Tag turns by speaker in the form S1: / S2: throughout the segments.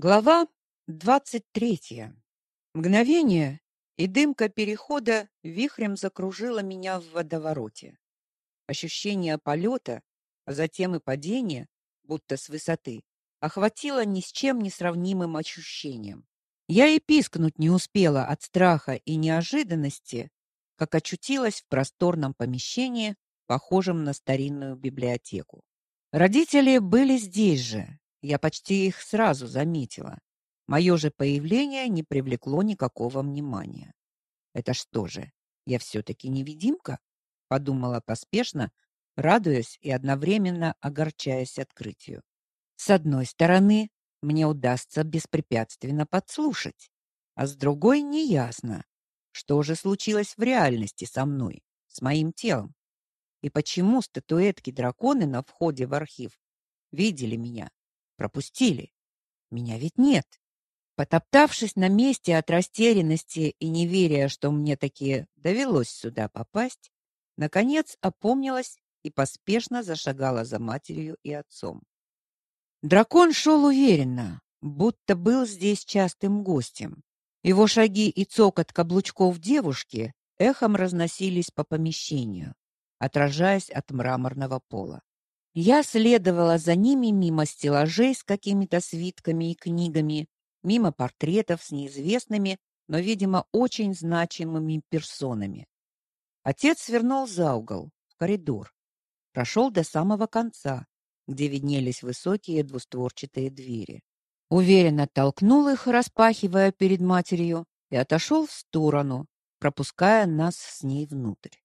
S1: Глава 23. Мгновение, и дымка перехода вихрем закружила меня в водовороте. Ощущение полета, а затем и падения, будто с высоты, охватило ни с чем не сравнимым ощущением. Я и пискнуть не успела от страха и неожиданности, как очутилась в просторном помещении, похожем на старинную библиотеку. Родители были здесь же, я почти их сразу заметила. Мое же появление не привлекло никакого внимания. Это что же, я все таки невидимка? подумала поспешно, радуясь и одновременно огорчаясь открытию. С одной стороны, мне удастся беспрепятственно подслушать, а с другой неясно, что же случилось в реальности со мной, с моим телом. И почему статуэтки драконы на входе в архив видели меня, Пропустили. Меня ведь нет. Потоптавшись на месте от растерянности и неверия, что мне таки довелось сюда попасть, наконец опомнилась и поспешно зашагала за матерью и отцом. Дракон шел уверенно, будто был здесь частым гостем. Его шаги и цокот каблучков девушки эхом разносились по помещению, отражаясь от мраморного пола. Я следовала за ними мимо стеллажей с какими-то свитками и книгами, мимо портретов с неизвестными, но, видимо, очень значимыми персонами. Отец свернул за угол, в коридор, прошел до самого конца, где виднелись высокие двустворчатые двери. Уверенно толкнул их, распахивая перед матерью, и отошел в сторону, пропуская нас с ней внутрь.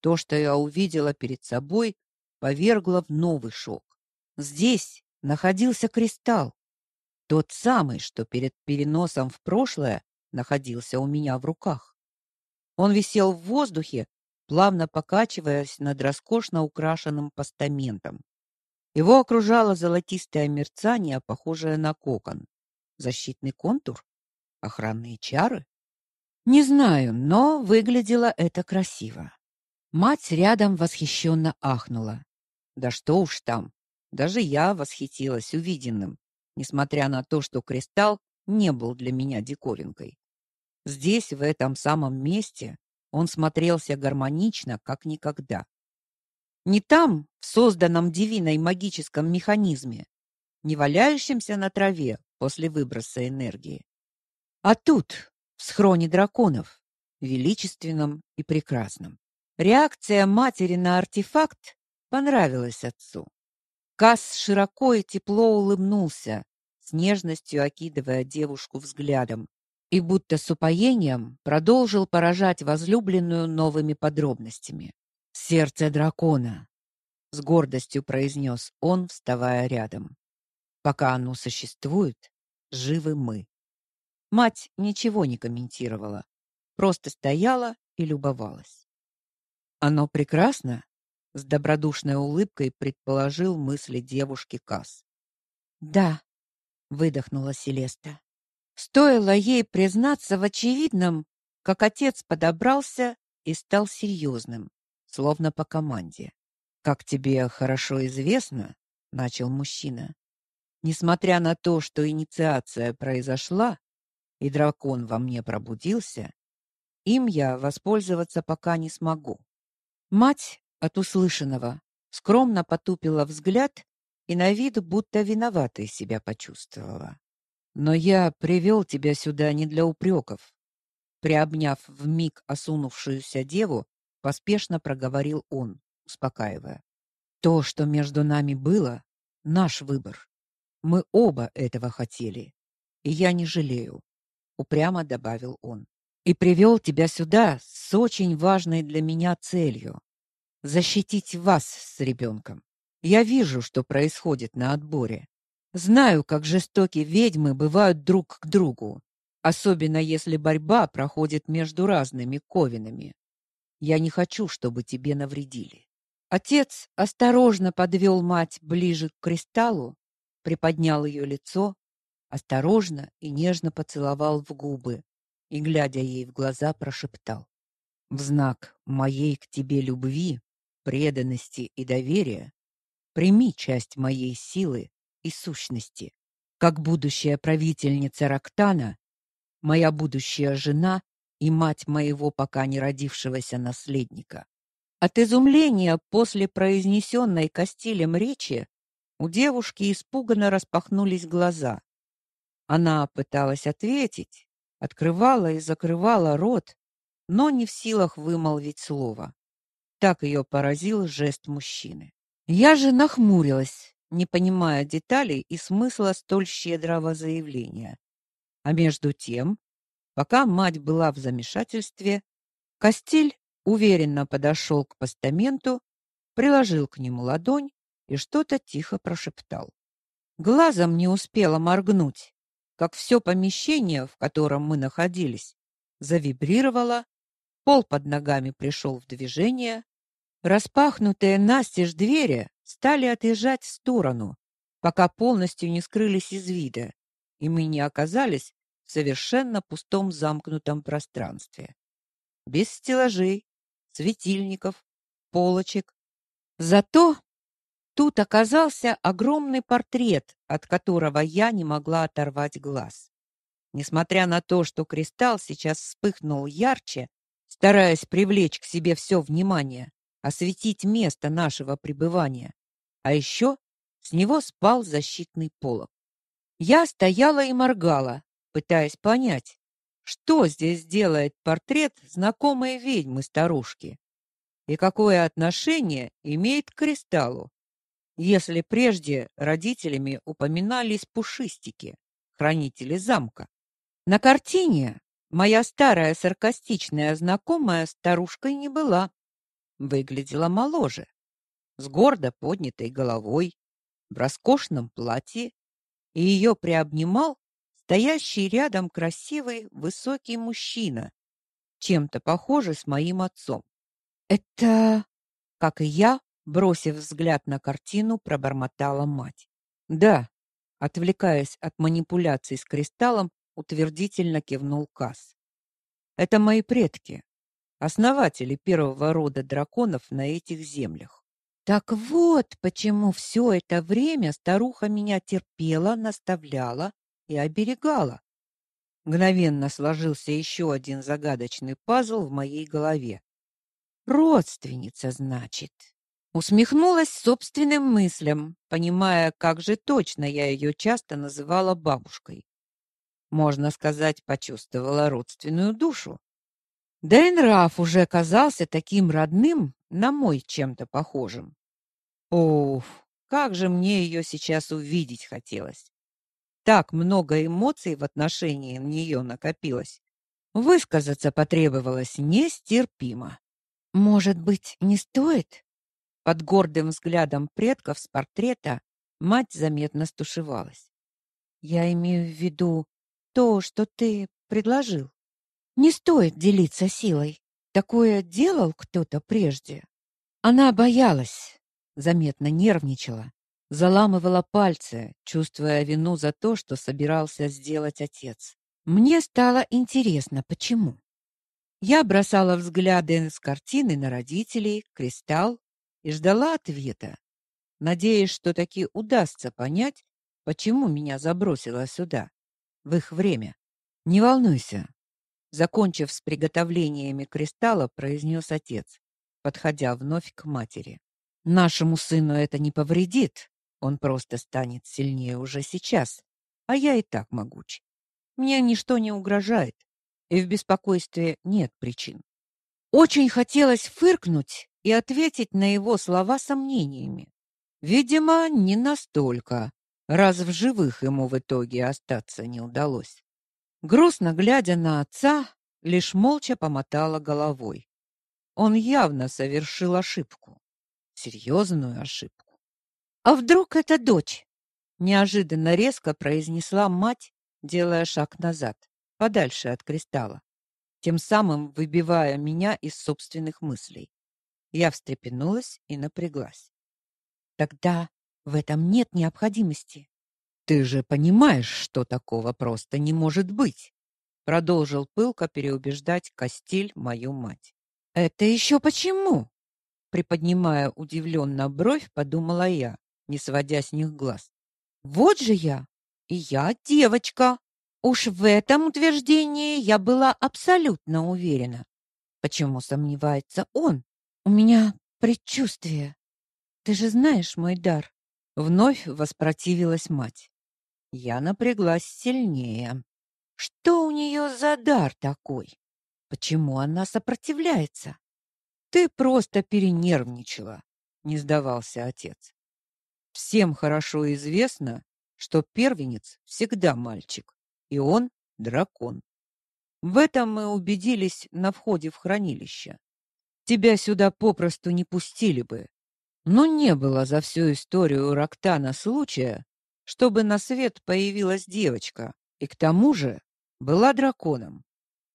S1: То, что я увидела перед собой, повергло в новый шок. Здесь находился кристалл, тот самый, что перед переносом в прошлое находился у меня в руках. Он висел в воздухе, плавно покачиваясь над роскошно украшенным постаментом. Его окружало золотистое мерцание, похожее на кокон. Защитный контур? Охранные чары? Не знаю, но выглядело это красиво. Мать рядом восхищенно ахнула. Да что уж там, даже я восхитилась увиденным, несмотря на то, что кристалл не был для меня диковинкой. Здесь, в этом самом месте, он смотрелся гармонично, как никогда. Не там, в созданном дивиной магическом механизме, не валяющемся на траве после выброса энергии, а тут, в схроне драконов, величественном и прекрасном. Реакция матери на артефакт понравилась отцу. Кас широко и тепло улыбнулся, с нежностью окидывая девушку взглядом, и будто с упоением продолжил поражать возлюбленную новыми подробностями. «Сердце дракона», — с гордостью произнес он, вставая рядом. «Пока оно существует, живы мы». Мать ничего не комментировала, просто стояла и любовалась. Оно прекрасно, с добродушной улыбкой предположил мысли девушки Кас. Да, выдохнула Селеста. Стоило ей признаться в очевидном, как отец подобрался и стал серьезным, словно по команде. Как тебе хорошо известно, начал мужчина. Несмотря на то, что инициация произошла и дракон во мне пробудился, им я воспользоваться пока не смогу. Мать от услышанного скромно потупила взгляд и на вид будто виноватой себя почувствовала. Но я привел тебя сюда не для упреков. Приобняв вмиг осунувшуюся деву, поспешно проговорил он, успокаивая. То, что между нами было, наш выбор. Мы оба этого хотели, и я не жалею, упрямо добавил он и привел тебя сюда с очень важной для меня целью защитить вас с ребенком. Я вижу, что происходит на отборе. Знаю, как жестоки ведьмы бывают друг к другу, особенно если борьба проходит между разными ковинами. Я не хочу, чтобы тебе навредили. Отец осторожно подвел мать ближе к кристаллу, приподнял ее лицо, осторожно и нежно поцеловал в губы, и, глядя ей в глаза, прошептал. «В знак моей к тебе любви, преданности и доверия прими часть моей силы и сущности. как будущая правительница Рактана, моя будущая жена и мать моего пока не родившегося наследника. От изумления после произнесенной Кастилем речи у девушки испуганно распахнулись глаза. Она пыталась ответить, открывала и закрывала рот, но не в силах вымолвить слово. Так ее поразил жест мужчины. Я же нахмурилась, не понимая деталей и смысла столь щедрого заявления. А между тем, пока мать была в замешательстве, Костель уверенно подошел к постаменту, приложил к нему ладонь и что-то тихо прошептал. Глазом не успела моргнуть, как все помещение, в котором мы находились, завибрировало, пол под ногами пришел в движение, распахнутые настежь двери стали отъезжать в сторону, пока полностью не скрылись из вида, и мы не оказались в совершенно пустом замкнутом пространстве. Без стеллажей, светильников, полочек. Зато тут оказался огромный портрет, от которого я не могла оторвать глаз. Несмотря на то, что кристалл сейчас вспыхнул ярче, стараясь привлечь к себе все внимание, осветить место нашего пребывания. А еще с него спал защитный полог. Я стояла и моргала, пытаясь понять, что здесь делает портрет знакомой ведьмы-старушки и какое отношение имеет к кристаллу, если прежде родителями упоминались пушистики, хранители замка. На картине моя старая саркастичная знакомая старушкой не была выглядела моложе, с гордо поднятой головой, в роскошном платье, и ее приобнимал стоящий рядом красивый высокий мужчина, чем-то похожий с моим отцом. Это, как и я, бросив взгляд на картину, пробормотала мать. Да, отвлекаясь от манипуляций с кристаллом, утвердительно кивнул Кас. Это мои предки, основатели первого рода драконов на этих землях. Так вот, почему все это время старуха меня терпела, наставляла и оберегала. Мгновенно сложился еще один загадочный пазл в моей голове. Родственница, значит. Усмехнулась собственным мыслям, понимая, как же точно я ее часто называла бабушкой. Можно сказать, почувствовала родственную душу. Да и нрав уже казался таким родным, на мой чем-то похожим. Уф, как же мне ее сейчас увидеть хотелось. Так много эмоций в отношении нее накопилось. Высказаться потребовалось нестерпимо. Может быть, не стоит? Под гордым взглядом предков с портрета мать заметно стушевалась. Я имею в виду то, что ты предложил. Не стоит делиться силой. Такое делал кто-то прежде. Она боялась, заметно нервничала, заламывала пальцы, чувствуя вину за то, что собирался сделать отец. Мне стало интересно, почему. Я бросала взгляды с картины на родителей, кристалл и ждала ответа, надеясь, что таки удастся понять, почему меня забросило сюда в их время. Не волнуйся, закончив с приготовлениями кристалла, произнес отец, подходя вновь к матери. Нашему сыну это не повредит. Он просто станет сильнее уже сейчас, а я и так могуч. Мне ничто не угрожает, и в беспокойстве нет причин. Очень хотелось фыркнуть и ответить на его слова сомнениями. Видимо, не настолько, раз в живых ему в итоге остаться не удалось. Грустно глядя на отца, лишь молча помотала головой. Он явно совершил ошибку, серьезную ошибку. А вдруг это дочь? неожиданно резко произнесла мать, делая шаг назад, подальше от кристалла, тем самым выбивая меня из собственных мыслей. Я встрепенулась и напряглась. Тогда в этом нет необходимости. Ты же понимаешь, что такого просто не может быть, продолжил пылко переубеждать Костиль мою мать. Это еще почему? приподнимая удивленно бровь, подумала я, не сводя с них глаз. Вот же я И я девочка. Уж в этом утверждении я была абсолютно уверена. Почему сомневается он? У меня предчувствие. Ты же знаешь мой дар. Вновь воспротивилась мать. Я напряглась сильнее. Что у нее за дар такой? Почему она сопротивляется? Ты просто перенервничала, не сдавался отец. Всем хорошо известно, что первенец всегда мальчик, и он дракон. В этом мы убедились на входе в хранилище. Тебя сюда попросту не пустили бы. Но не было за всю историю Рактана случая, чтобы на свет появилась девочка, и к тому же была драконом.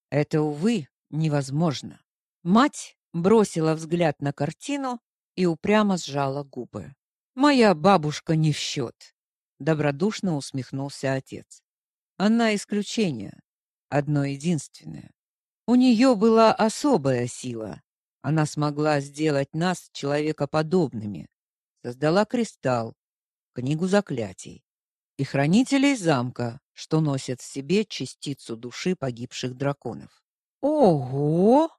S1: Это, увы, невозможно. Мать бросила взгляд на картину и упрямо сжала губы. Моя бабушка не в счет», — добродушно усмехнулся отец. Она исключение, одно единственное. У нее была особая сила. Она смогла сделать нас человекоподобными. Создала кристалл, книгу заклятий и хранителей замка, что носят в себе частицу души погибших драконов. Ого!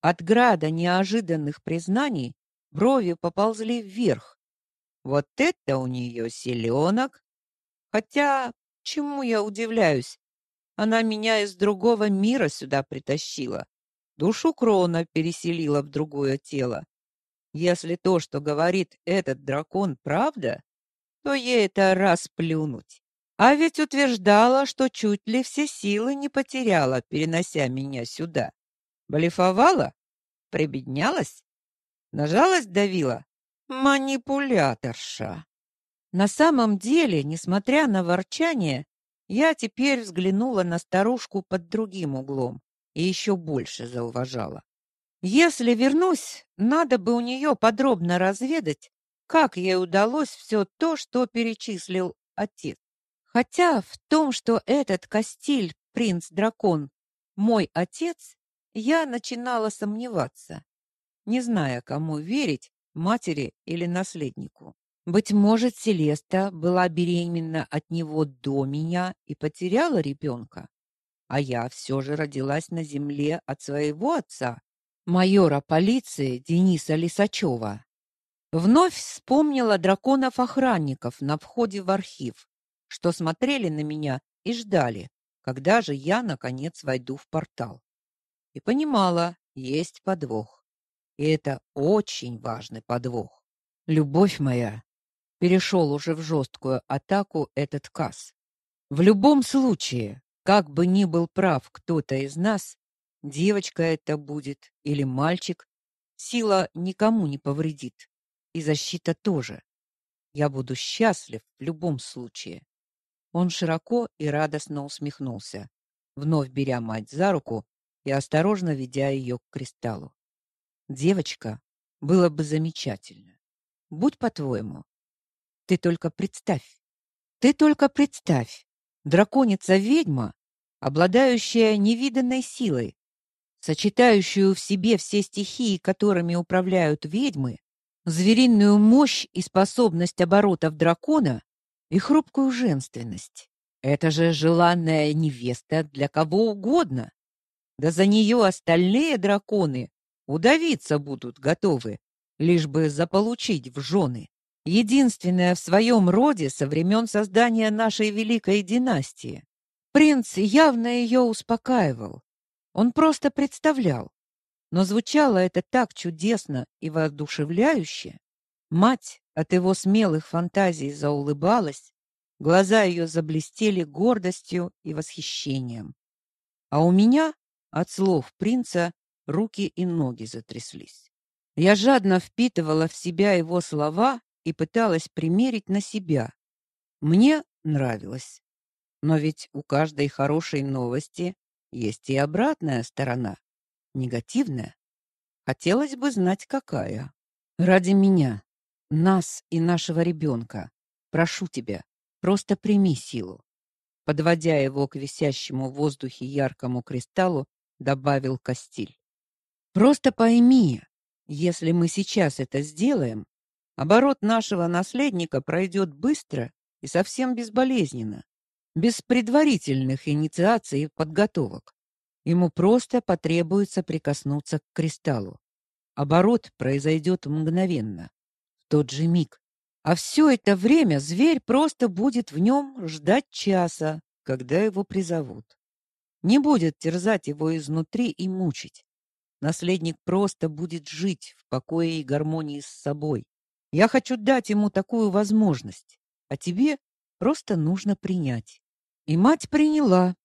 S1: От града неожиданных признаний брови поползли вверх. Вот это у нее селенок! Хотя, чему я удивляюсь? Она меня из другого мира сюда притащила. Душу Крона переселила в другое тело. Если то, что говорит этот дракон, правда, то ей это расплюнуть. А ведь утверждала, что чуть ли все силы не потеряла, перенося меня сюда. Блефовала? Прибеднялась? На жалость давила? Манипуляторша. На самом деле, несмотря на ворчание, я теперь взглянула на старушку под другим углом и еще больше зауважала. Если вернусь, надо бы у нее подробно разведать, как ей удалось все то, что перечислил отец. Хотя в том, что этот Кастиль, принц-дракон, мой отец, я начинала сомневаться, не зная, кому верить, матери или наследнику. Быть может, Селеста была беременна от него до меня и потеряла ребенка, а я все же родилась на земле от своего отца, майора полиции Дениса Лисачева. Вновь вспомнила драконов-охранников на входе в архив, что смотрели на меня и ждали, когда же я наконец войду в портал. И понимала, есть подвох. И это очень важный подвох. Любовь моя, перешел уже в жесткую атаку этот Кас. В любом случае, как бы ни был прав кто-то из нас, девочка это будет или мальчик, сила никому не повредит, и защита тоже. Я буду счастлив в любом случае. Он широко и радостно усмехнулся, вновь беря мать за руку и осторожно ведя ее к кристаллу. Девочка, было бы замечательно. Будь по-твоему, ты только представь. Ты только представь. Драконица-ведьма, обладающая невиданной силой, сочетающую в себе все стихии, которыми управляют ведьмы, звериную мощь и способность оборотов дракона и хрупкую женственность. Это же желанная невеста для кого угодно. Да за нее остальные драконы удавиться будут готовы, лишь бы заполучить в жены единственная в своем роде со времен создания нашей великой династии. Принц явно ее успокаивал. Он просто представлял. Но звучало это так чудесно и воодушевляюще. Мать от его смелых фантазий заулыбалась, глаза ее заблестели гордостью и восхищением. А у меня от слов принца руки и ноги затряслись. Я жадно впитывала в себя его слова и пыталась примерить на себя. Мне нравилось. Но ведь у каждой хорошей новости есть и обратная сторона, негативная. Хотелось бы знать, какая. Ради меня, нас и нашего ребенка, прошу тебя, просто прими силу. Подводя его к висящему в воздухе яркому кристаллу, добавил Костиль. Просто пойми, если мы сейчас это сделаем, Оборот нашего наследника пройдет быстро и совсем безболезненно. без предварительных инициаций и подготовок. Ему просто потребуется прикоснуться к кристаллу. Оборот произойдет мгновенно, в тот же миг. А все это время зверь просто будет в нем ждать часа, когда его призовут. Не будет терзать его изнутри и мучить. Наследник просто будет жить в покое и гармонии с собой. Я хочу дать ему такую возможность, а тебе просто нужно принять. И мать приняла.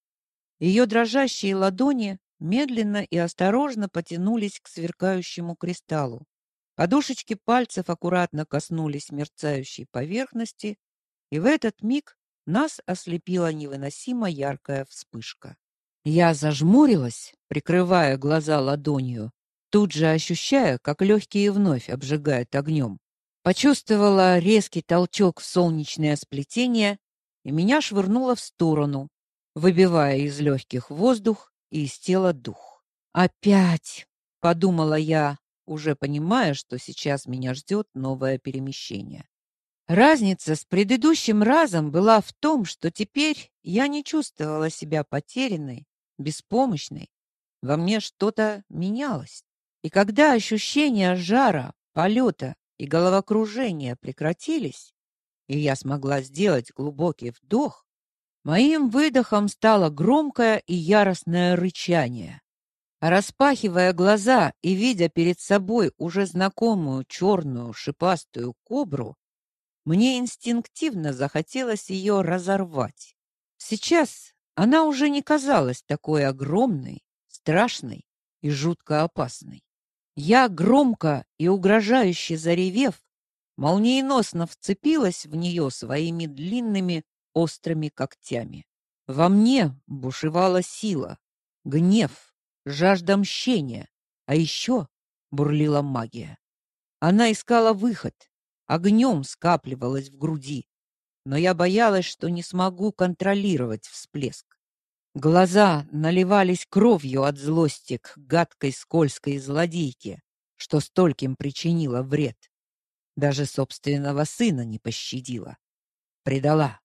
S1: Ее дрожащие ладони медленно и осторожно потянулись к сверкающему кристаллу. Подушечки пальцев аккуратно коснулись мерцающей поверхности, и в этот миг нас ослепила невыносимо яркая вспышка. Я зажмурилась, прикрывая глаза ладонью, тут же ощущая, как легкие вновь обжигают огнем. Почувствовала резкий толчок в солнечное сплетение, и меня швырнуло в сторону, выбивая из легких воздух и из тела дух. «Опять!» — подумала я, уже понимая, что сейчас меня ждет новое перемещение. Разница с предыдущим разом была в том, что теперь я не чувствовала себя потерянной, беспомощной. Во мне что-то менялось. И когда ощущения жара, полета и головокружения прекратились, и я смогла сделать глубокий вдох, моим выдохом стало громкое и яростное рычание. Распахивая глаза и видя перед собой уже знакомую черную шипастую кобру, мне инстинктивно захотелось ее разорвать. Сейчас она уже не казалась такой огромной, страшной и жутко опасной. Я громко и угрожающе заревев, молниеносно вцепилась в нее своими длинными острыми когтями. Во мне бушевала сила, гнев, жажда мщения, а еще бурлила магия. Она искала выход, огнем скапливалась в груди, но я боялась, что не смогу контролировать всплеск. Глаза наливались кровью от злости к гадкой скользкой злодейке, что стольким причинила вред. Даже собственного сына не пощадила. Предала.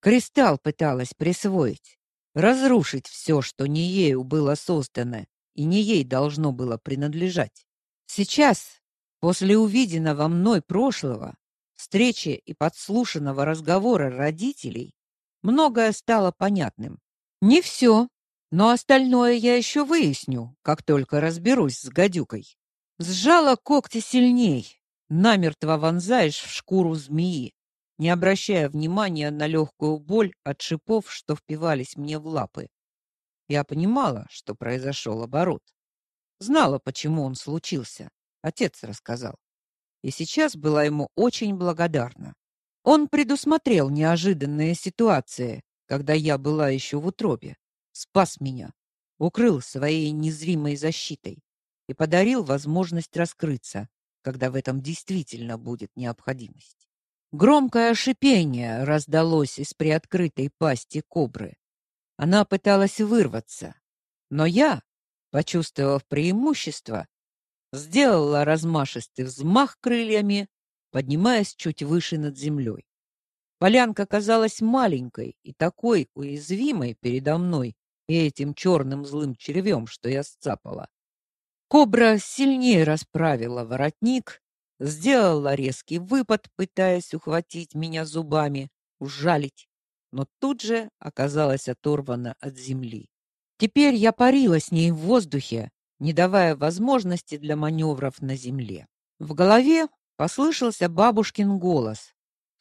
S1: Кристалл пыталась присвоить, разрушить все, что не ею было создано и не ей должно было принадлежать. Сейчас, после увиденного мной прошлого, встречи и подслушанного разговора родителей, многое стало понятным. Не все, но остальное я еще выясню, как только разберусь с гадюкой. Сжала когти сильней, намертво вонзаешь в шкуру змеи, не обращая внимания на легкую боль от шипов, что впивались мне в лапы. Я понимала, что произошел оборот. Знала, почему он случился. Отец рассказал. И сейчас была ему очень благодарна. Он предусмотрел неожиданные ситуации, когда я была еще в утробе, спас меня, укрыл своей незримой защитой и подарил возможность раскрыться, когда в этом действительно будет необходимость. Громкое шипение раздалось из приоткрытой пасти кобры. Она пыталась вырваться, но я, почувствовав преимущество, сделала размашистый взмах крыльями, поднимаясь чуть выше над землей. Полянка казалась маленькой и такой уязвимой передо мной и этим черным злым червем, что я сцапала. Кобра сильнее расправила воротник, сделала резкий выпад, пытаясь ухватить меня зубами, ужалить, но тут же оказалась оторвана от земли. Теперь я парила с ней в воздухе, не давая возможности для маневров на земле. В голове послышался бабушкин голос,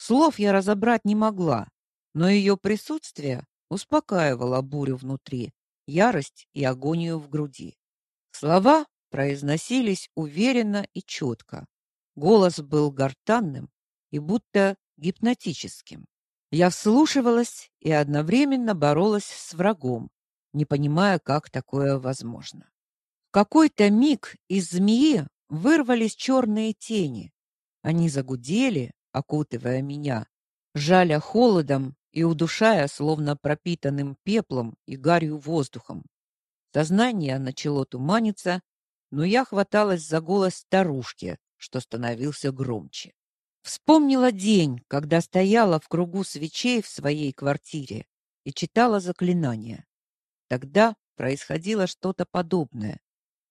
S1: Слов я разобрать не могла, но ее присутствие успокаивало бурю внутри, ярость и агонию в груди. Слова произносились уверенно и четко. Голос был гортанным и будто гипнотическим. Я вслушивалась и одновременно боролась с врагом, не понимая, как такое возможно. В какой-то миг из змеи вырвались черные тени. Они загудели, окутывая меня, жаля холодом и удушая, словно пропитанным пеплом и гарью воздухом. Сознание начало туманиться, но я хваталась за голос старушки, что становился громче. Вспомнила день, когда стояла в кругу свечей в своей квартире и читала заклинания. Тогда происходило что-то подобное.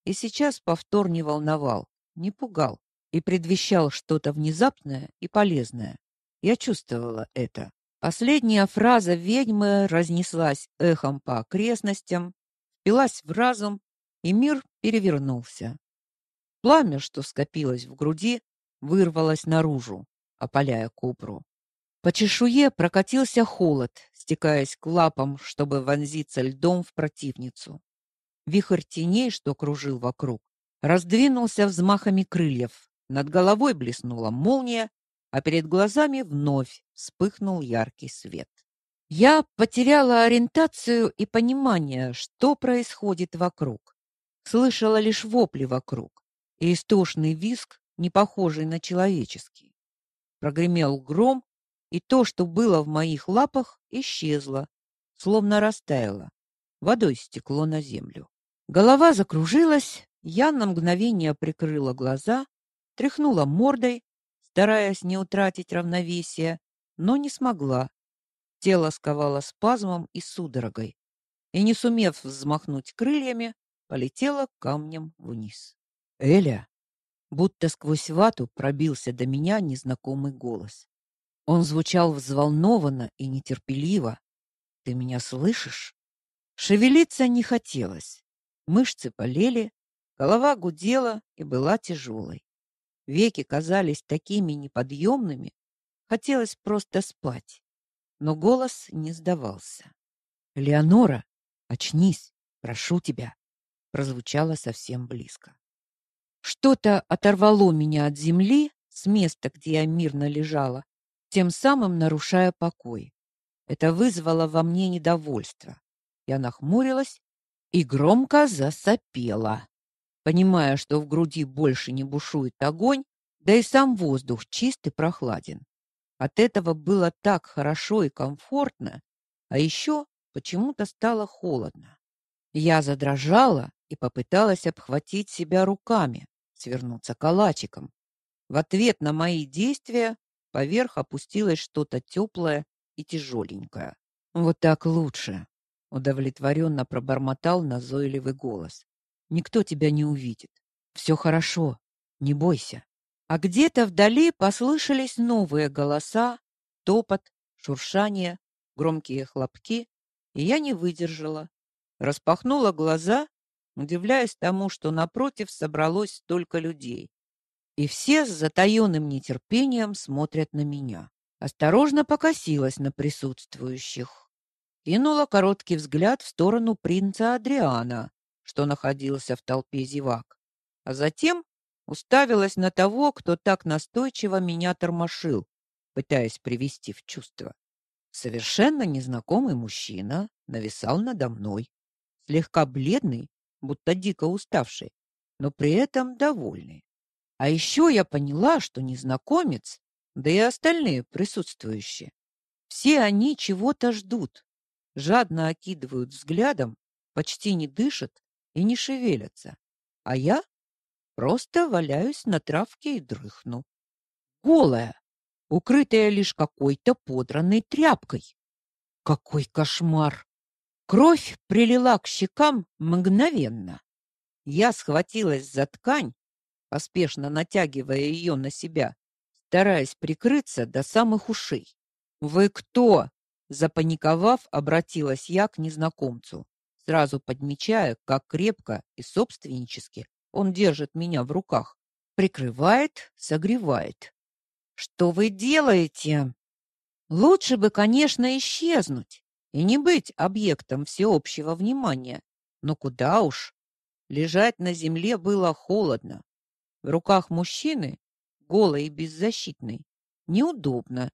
S1: И сейчас повтор не волновал, не пугал и предвещал что-то внезапное и полезное. Я чувствовала это. Последняя фраза ведьмы разнеслась эхом по окрестностям, впилась в разум, и мир перевернулся. Пламя, что скопилось в груди, вырвалось наружу, опаляя купру. По чешуе прокатился холод, стекаясь к лапам, чтобы вонзиться льдом в противницу. Вихрь теней, что кружил вокруг, раздвинулся взмахами крыльев. Над головой блеснула молния, а перед глазами вновь вспыхнул яркий свет. Я потеряла ориентацию и понимание, что происходит вокруг. Слышала лишь вопли вокруг и истошный визг, не похожий на человеческий. Прогремел гром, и то, что было в моих лапах, исчезло, словно растаяло. Водой стекло на землю. Голова закружилась, я на мгновение прикрыла глаза, тряхнула мордой, стараясь не утратить равновесие, но не смогла. Тело сковало спазмом и судорогой, и не сумев взмахнуть крыльями, полетела камнем вниз. Эля, будто сквозь вату пробился до меня незнакомый голос. Он звучал взволнованно и нетерпеливо. Ты меня слышишь? Шевелиться не хотелось. Мышцы болели, голова гудела и была тяжелой. Веки казались такими неподъемными, хотелось просто спать. Но голос не сдавался. "Леонора, очнись, прошу тебя", прозвучало совсем близко. Что-то оторвало меня от земли, с места, где я мирно лежала, тем самым нарушая покой. Это вызвало во мне недовольство. Я нахмурилась и громко засопела, понимая, что в груди больше не бушует огонь, да и сам воздух чист и прохладен. От этого было так хорошо и комфортно, а еще почему-то стало холодно. Я задрожала и попыталась обхватить себя руками, свернуться калачиком. В ответ на мои действия Поверх опустилось что-то теплое и тяжеленькое. Вот так лучше, удовлетворенно пробормотал назойливый голос. Никто тебя не увидит. Все хорошо. Не бойся. А где-то вдали послышались новые голоса, топот, шуршание, громкие хлопки, и я не выдержала. Распахнула глаза, удивляясь тому, что напротив собралось столько людей и все с затаённым нетерпением смотрят на меня. Осторожно покосилась на присутствующих. Кинула короткий взгляд в сторону принца Адриана, что находился в толпе зевак, а затем уставилась на того, кто так настойчиво меня тормошил, пытаясь привести в чувство. Совершенно незнакомый мужчина нависал надо мной, слегка бледный, будто дико уставший, но при этом довольный. А еще я поняла, что незнакомец, да и остальные присутствующие, все они чего-то ждут, жадно окидывают взглядом, почти не дышат и не шевелятся. А я просто валяюсь на травке и дрыхну. Голая, укрытая лишь какой-то подранной тряпкой. Какой кошмар! Кровь прилила к щекам мгновенно. Я схватилась за ткань поспешно натягивая ее на себя, стараясь прикрыться до самых ушей. «Вы кто?» Запаниковав, обратилась я к незнакомцу, сразу подмечая, как крепко и собственнически он держит меня в руках. Прикрывает, согревает. «Что вы делаете?» Лучше бы, конечно, исчезнуть и не быть объектом всеобщего внимания. Но куда уж. Лежать на земле было холодно, в руках мужчины, голой и беззащитной, неудобно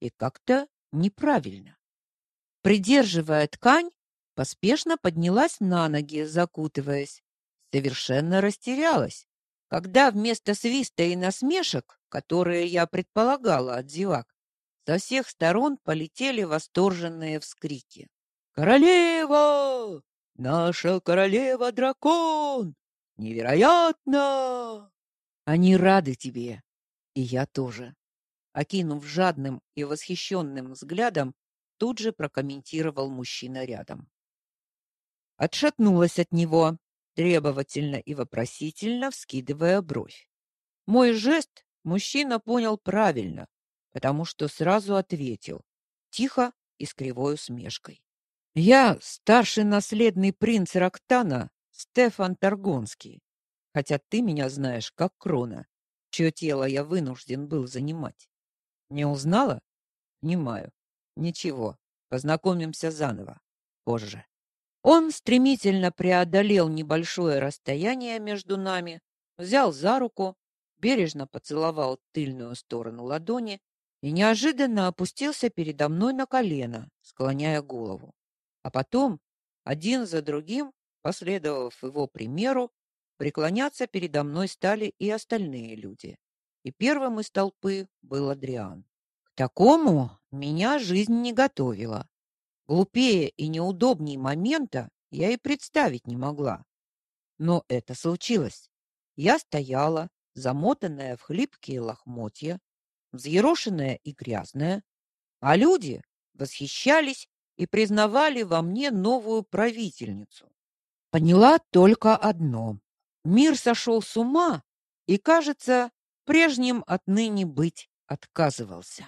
S1: и как-то неправильно. Придерживая ткань, поспешно поднялась на ноги, закутываясь. Совершенно растерялась, когда вместо свиста и насмешек, которые я предполагала от зевак, со всех сторон полетели восторженные вскрики. «Королева! Наша королева-дракон! Невероятно!» Они рады тебе, и я тоже. Окинув жадным и восхищенным взглядом тут же прокомментировал мужчина рядом. Отшатнулась от него, требовательно и вопросительно вскидывая бровь. Мой жест мужчина понял правильно, потому что сразу ответил, тихо и с кривой усмешкой. Я старший наследный принц Рактана, Стефан Таргонский. Хотя ты меня знаешь как Крона, чье тело я вынужден был занимать. Не узнала? Понимаю. Ничего. Познакомимся заново позже. Он стремительно преодолел небольшое расстояние между нами, взял за руку, бережно поцеловал тыльную сторону ладони и неожиданно опустился передо мной на колено, склоняя голову. А потом, один за другим, последовав его примеру, преклоняться передо мной стали и остальные люди. И первым из толпы был Адриан. К такому меня жизнь не готовила. Глупее и неудобней момента я и представить не могла. Но это случилось. Я стояла, замотанная в хлипкие лохмотья, взъерошенная и грязная, а люди восхищались и признавали во мне новую правительницу. Поняла только одно: мир сошел с ума и, кажется, прежним отныне быть отказывался.